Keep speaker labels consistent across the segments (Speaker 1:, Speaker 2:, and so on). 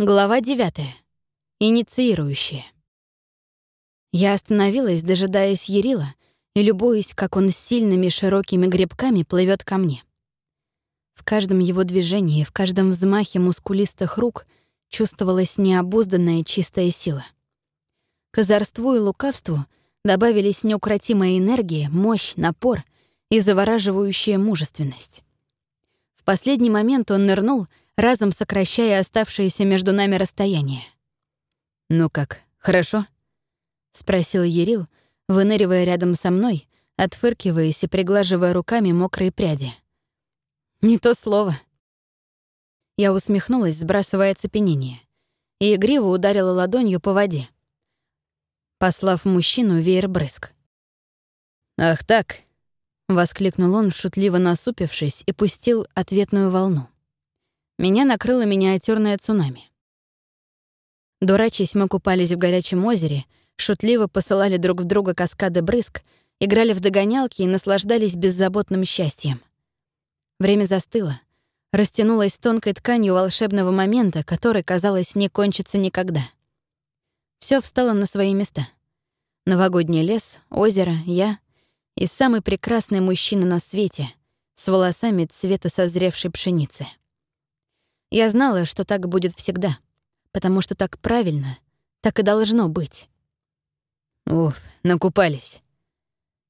Speaker 1: Глава 9. Инициирующая. Я остановилась, дожидаясь Ерила, и любуясь, как он с сильными широкими грибками плывет ко мне. В каждом его движении, в каждом взмахе мускулистых рук чувствовалась необузданная чистая сила. К озорству и лукавству добавились неукротимая энергия, мощь, напор и завораживающая мужественность. В последний момент он нырнул — разом сокращая оставшееся между нами расстояние.
Speaker 2: «Ну как, хорошо?» — спросил Ерил, выныривая рядом со мной, отфыркиваясь и приглаживая руками мокрые пряди.
Speaker 1: «Не то слово». Я усмехнулась, сбрасывая оцепенение, и игриво ударила ладонью по воде, послав мужчину веер-брызг.
Speaker 2: «Ах так!»
Speaker 1: — воскликнул он, шутливо насупившись, и пустил ответную волну меня накрыло миниатюрное цунами. Дурачись, мы купались в горячем озере, шутливо посылали друг в друга каскады брызг, играли в догонялки и наслаждались беззаботным счастьем. Время застыло, растянулось тонкой тканью волшебного момента, который, казалось, не кончится никогда. Все встало на свои места. Новогодний лес, озеро, я и самый прекрасный мужчина на свете с волосами цвета созревшей пшеницы. Я знала, что так будет всегда, потому что так правильно, так и должно быть.
Speaker 2: Уф, накупались.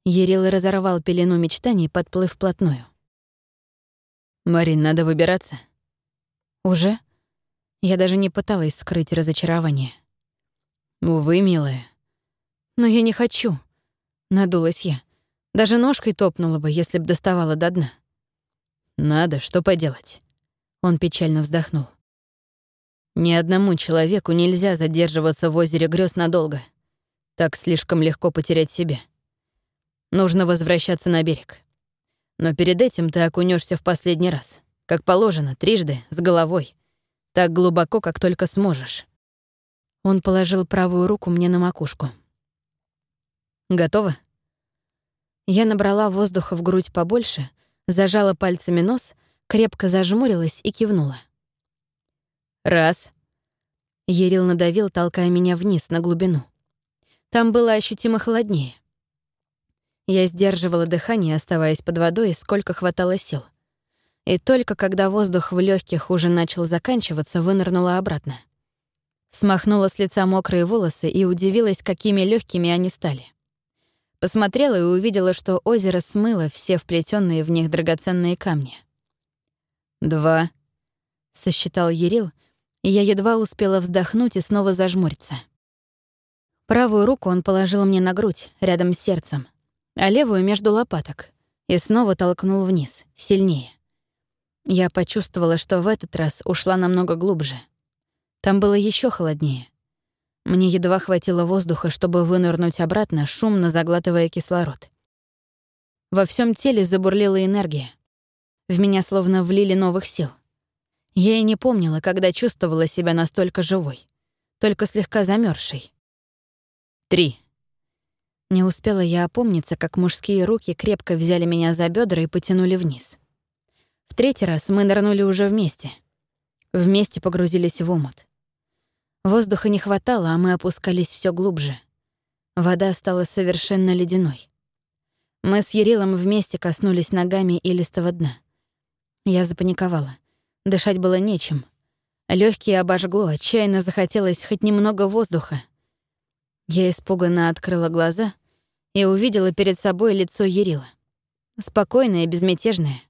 Speaker 1: Ерил разорвал пелену мечтаний, подплыв вплотную.
Speaker 2: «Марин, надо выбираться».
Speaker 1: «Уже?» Я даже не пыталась скрыть разочарование.
Speaker 2: «Увы, милая».
Speaker 1: «Но я не хочу», — надулась я. Даже ножкой топнула бы, если б доставала до дна.
Speaker 2: «Надо, что поделать».
Speaker 1: Он печально вздохнул.
Speaker 2: Ни одному человеку нельзя задерживаться в озере грез надолго. Так слишком легко потерять себя. Нужно возвращаться на берег. Но перед этим ты окунешься в последний раз. Как положено, трижды, с головой. Так глубоко, как только сможешь.
Speaker 1: Он положил правую руку мне на макушку.
Speaker 2: Готово?
Speaker 1: Я набрала воздуха в грудь побольше, зажала пальцами нос крепко зажмурилась и кивнула.
Speaker 2: «Раз».
Speaker 1: Ерил надавил, толкая меня вниз, на глубину. Там было ощутимо холоднее. Я сдерживала дыхание, оставаясь под водой, сколько хватало сил. И только когда воздух в легких уже начал заканчиваться, вынырнула обратно. Смахнула с лица мокрые волосы и удивилась, какими легкими они стали. Посмотрела и увидела, что озеро смыло все вплетенные в них драгоценные камни.
Speaker 2: «Два», —
Speaker 1: сосчитал Ерил, и я едва успела вздохнуть и снова зажмуриться. Правую руку он положил мне на грудь, рядом с сердцем, а левую — между лопаток, и снова толкнул вниз, сильнее. Я почувствовала, что в этот раз ушла намного глубже. Там было еще холоднее. Мне едва хватило воздуха, чтобы вынырнуть обратно, шумно заглатывая кислород. Во всем теле забурлила энергия. В меня словно влили новых сил. Я и не помнила, когда чувствовала себя настолько живой, только слегка замерзшей.
Speaker 2: Три.
Speaker 1: Не успела я опомниться, как мужские руки крепко взяли меня за бедра и потянули вниз. В третий раз мы нырнули уже вместе. Вместе погрузились в омут. Воздуха не хватало, а мы опускались все глубже. Вода стала совершенно ледяной. Мы с Ерилом вместе коснулись ногами илистого дна. Я запаниковала. Дышать было нечем. Лёгкие обожгло, отчаянно захотелось хоть немного воздуха. Я испуганно открыла глаза и увидела перед собой лицо Ерила. Спокойное и безмятежное.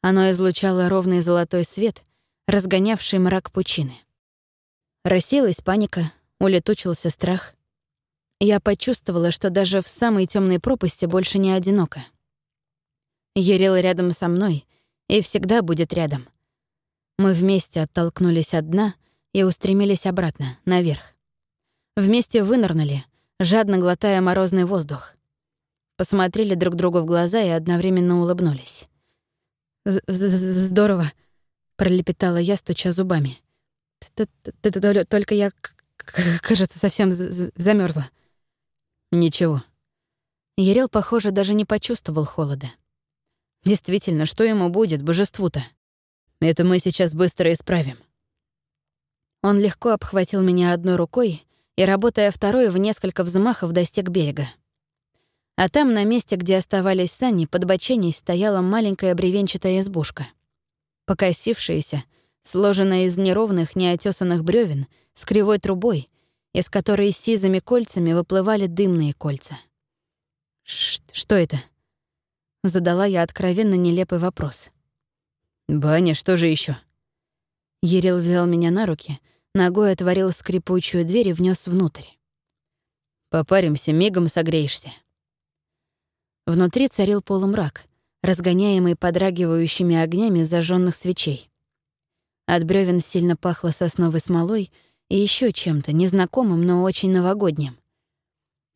Speaker 1: Оно излучало ровный золотой свет, разгонявший мрак пучины. Рассеялась паника, улетучился страх. Я почувствовала, что даже в самой темной пропасти больше не одиноко. Ерил рядом со мной — и всегда будет рядом. Мы вместе оттолкнулись от дна и устремились обратно, наверх. Вместе вынырнули, жадно глотая морозный воздух. Посмотрели друг другу в глаза и одновременно улыбнулись. «Здорово», — пролепетала я, стуча зубами. «Только я, кажется, совсем замерзла.
Speaker 2: «Ничего».
Speaker 1: Ерел, похоже, даже не почувствовал холода. Действительно, что ему будет, божеству-то?
Speaker 2: Это мы сейчас быстро исправим.
Speaker 1: Он легко обхватил меня одной рукой и, работая второй, в несколько взмахов достиг берега. А там, на месте, где оставались сани, под боченей стояла маленькая бревенчатая избушка. Покосившаяся, сложенная из неровных, неотесанных бревен, с кривой трубой, из которой сизыми кольцами выплывали дымные кольца. «Что это?» Задала я откровенно нелепый вопрос.
Speaker 2: «Баня, что же еще?
Speaker 1: Ерил взял меня на руки, ногой отворил скрипучую дверь и внес внутрь.
Speaker 2: «Попаримся, мигом согреешься».
Speaker 1: Внутри царил полумрак, разгоняемый подрагивающими огнями зажженных свечей. От бревен сильно пахло сосновой смолой и еще чем-то незнакомым, но очень новогодним.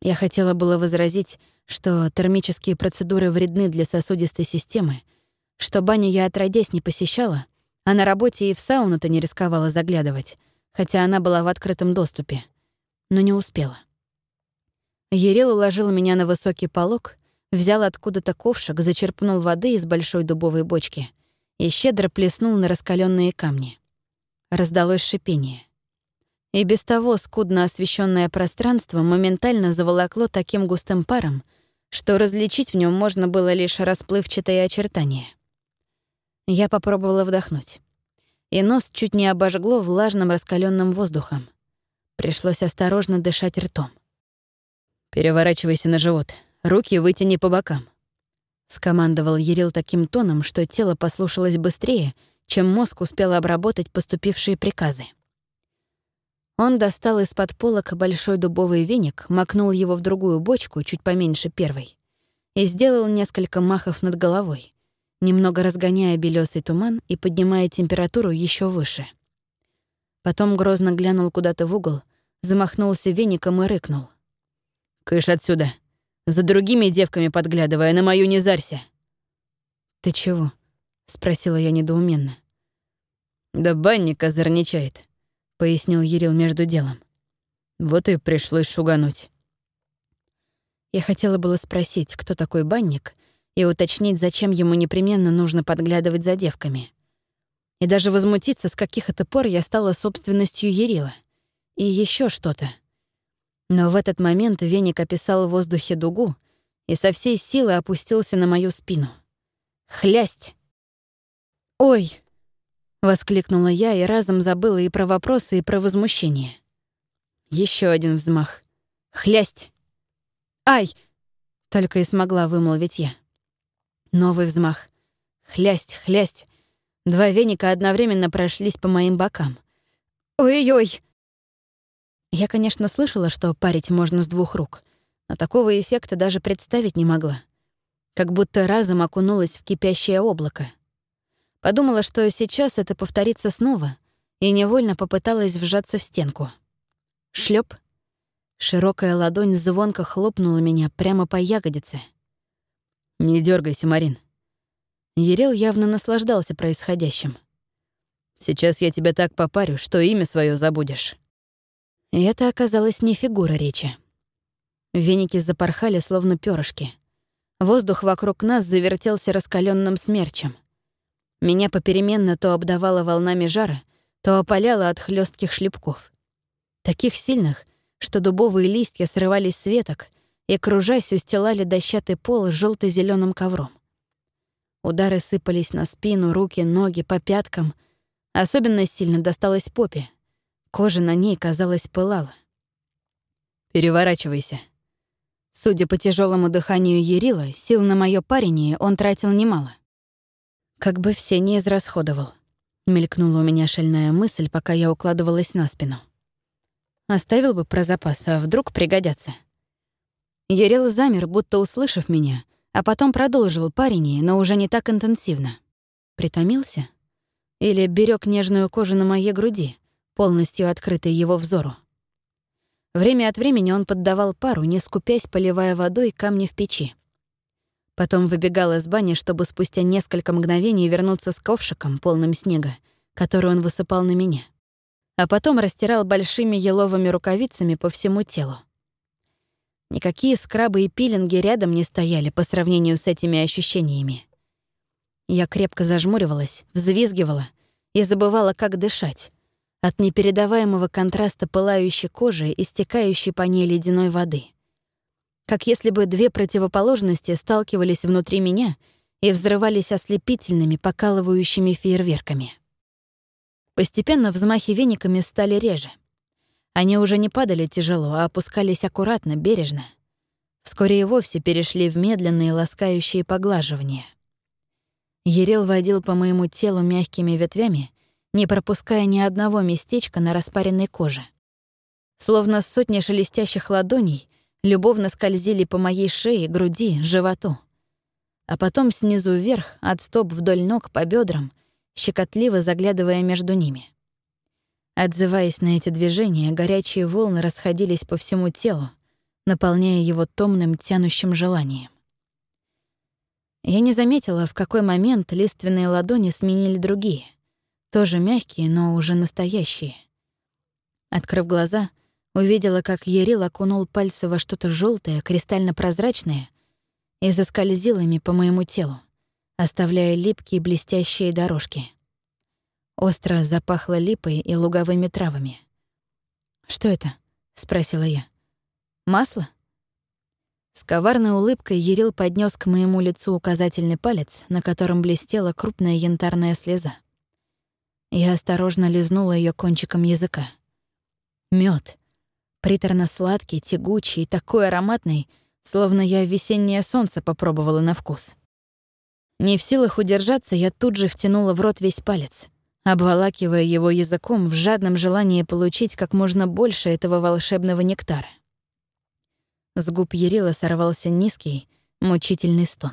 Speaker 1: Я хотела было возразить, что термические процедуры вредны для сосудистой системы, что баню я отродясь не посещала, а на работе и в сауну-то не рисковала заглядывать, хотя она была в открытом доступе, но не успела. Ерил уложил меня на высокий полог взял откуда-то ковшик, зачерпнул воды из большой дубовой бочки и щедро плеснул на раскаленные камни. Раздалось шипение. И без того скудно освещенное пространство моментально заволокло таким густым паром, что различить в нем можно было лишь расплывчатые очертания. Я попробовала вдохнуть. И нос чуть не обожгло влажным раскаленным воздухом. Пришлось осторожно дышать ртом.
Speaker 2: «Переворачивайся на живот», Руки вытяни по бокам», — скомандовал Ерил таким тоном, что тело послушалось быстрее, чем мозг успел обработать поступившие приказы.
Speaker 1: Он достал из-под полок большой дубовый веник, макнул его в другую бочку, чуть поменьше первой, и сделал несколько махов над головой, немного разгоняя белесый туман и поднимая температуру еще выше. Потом грозно глянул куда-то в угол, замахнулся веником и рыкнул.
Speaker 2: «Кыш отсюда! За другими девками подглядывая, на мою не зарься.
Speaker 1: «Ты чего?» — спросила я недоуменно.
Speaker 2: «Да банник озорничает», — пояснил Ерил между делом. «Вот и пришлось шугануть».
Speaker 1: Я хотела было спросить, кто такой банник, и уточнить, зачем ему непременно нужно подглядывать за девками. И даже возмутиться, с каких это пор я стала собственностью Ерила. И еще что-то. Но в этот момент веник описал в воздухе дугу и со всей силы опустился на мою спину. Хлясть! «Ой!» — воскликнула я и разом забыла и про вопросы, и про возмущение. Еще один взмах. «Хлясть!» «Ай!» — только и смогла вымолвить я. Новый взмах. «Хлясть, хлясть!» Два веника одновременно прошлись по моим бокам. «Ой-ой!» Я, конечно, слышала, что парить можно с двух рук, но такого эффекта даже представить не могла. Как будто разом окунулась в кипящее облако. Подумала, что сейчас это повторится снова, и невольно попыталась вжаться в стенку. Шлеп. Широкая ладонь звонко хлопнула меня прямо по ягодице.
Speaker 2: «Не дергайся, Марин».
Speaker 1: Ерел явно наслаждался происходящим.
Speaker 2: «Сейчас я тебя так попарю, что имя свое забудешь».
Speaker 1: И это оказалось не фигура речи. Веники запорхали, словно перышки. Воздух вокруг нас завертелся раскаленным смерчем. Меня попеременно то обдавало волнами жара, то опаляло от хлестких шлепков. Таких сильных, что дубовые листья срывались с веток и, кружась, устилали дощатый пол желто зеленым ковром. Удары сыпались на спину, руки, ноги, по пяткам. Особенно сильно досталось попе, Кожа на ней, казалось, пылала.
Speaker 2: «Переворачивайся».
Speaker 1: Судя по тяжелому дыханию Ерила, сил на моё парение он тратил немало. Как бы все не израсходовал. Мелькнула у меня шальная мысль, пока я укладывалась на спину. Оставил бы про запас, а вдруг пригодятся. Ерил замер, будто услышав меня, а потом продолжил парение, но уже не так интенсивно. Притомился? Или берег нежную кожу на моей груди, полностью открытой его взору. Время от времени он поддавал пару, не скупясь, поливая водой камни в печи. Потом выбегал из бани, чтобы спустя несколько мгновений вернуться с ковшиком, полным снега, который он высыпал на меня. А потом растирал большими еловыми рукавицами по всему телу. Никакие скрабы и пилинги рядом не стояли по сравнению с этими ощущениями. Я крепко зажмуривалась, взвизгивала и забывала, как дышать, от непередаваемого контраста пылающей кожи и стекающей по ней ледяной воды. Как если бы две противоположности сталкивались внутри меня и взрывались ослепительными, покалывающими фейерверками. Постепенно взмахи вениками стали реже. Они уже не падали тяжело, а опускались аккуратно, бережно. Вскоре и вовсе перешли в медленные ласкающие поглаживания. Ерел водил по моему телу мягкими ветвями, не пропуская ни одного местечка на распаренной коже. Словно сотни шелестящих ладоней любовно скользили по моей шее, груди, животу. А потом снизу вверх, от стоп вдоль ног по бедрам, щекотливо заглядывая между ними. Отзываясь на эти движения, горячие волны расходились по всему телу, наполняя его томным, тянущим желанием. Я не заметила, в какой момент лиственные ладони сменили другие — тоже мягкие, но уже настоящие. Открыв глаза, увидела, как Ерил окунул пальцы во что-то желтое, кристально-прозрачное и заскользил ими по моему телу, оставляя липкие блестящие дорожки. Остро запахло липой и луговыми травами. «Что это?» — спросила я. «Масло?» С коварной улыбкой Ерил поднес к моему лицу указательный палец, на котором блестела крупная янтарная слеза. Я осторожно лизнула ее кончиком языка. Мед, Приторно-сладкий, тягучий, такой ароматный, словно я весеннее солнце попробовала на вкус. Не в силах удержаться, я тут же втянула в рот весь палец, обволакивая его языком в жадном желании получить как можно больше этого волшебного нектара. С губ Ярила сорвался низкий, мучительный стон.